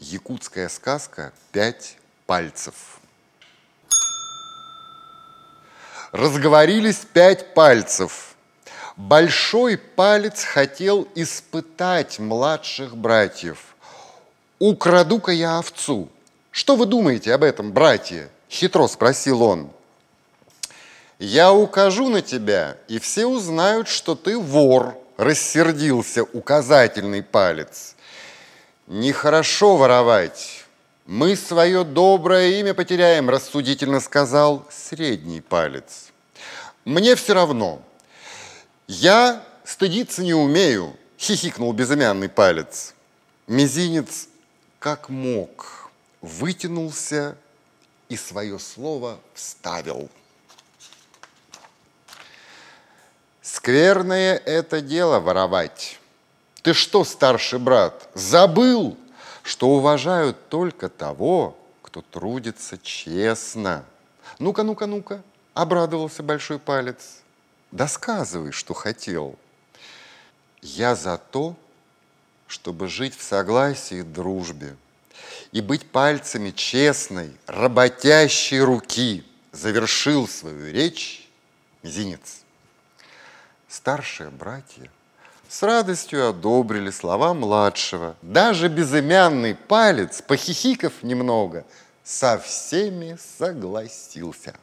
Якутская сказка «Пять пальцев». Разговорились пять пальцев. Большой палец хотел испытать младших братьев. «Украду-ка я овцу». «Что вы думаете об этом, братья?» – хитро спросил он. «Я укажу на тебя, и все узнают, что ты вор», – рассердился указательный палец. «Нехорошо воровать. Мы свое доброе имя потеряем», – рассудительно сказал средний палец. «Мне все равно. Я стыдиться не умею», – хихикнул безымянный палец. Мизинец, как мог, вытянулся и свое слово вставил. Скверное это дело воровать. Ты что, старший брат, забыл, что уважают только того, кто трудится честно? Ну-ка, ну-ка, ну-ка, обрадовался большой палец. Досказывай, что хотел. Я за то, чтобы жить в согласии и дружбе и быть пальцами честной, работящей руки, завершил свою речь мизинец. Старшие братья с радостью одобрили слова младшего. Даже безымянный палец, похихиков немного, со всеми согласился.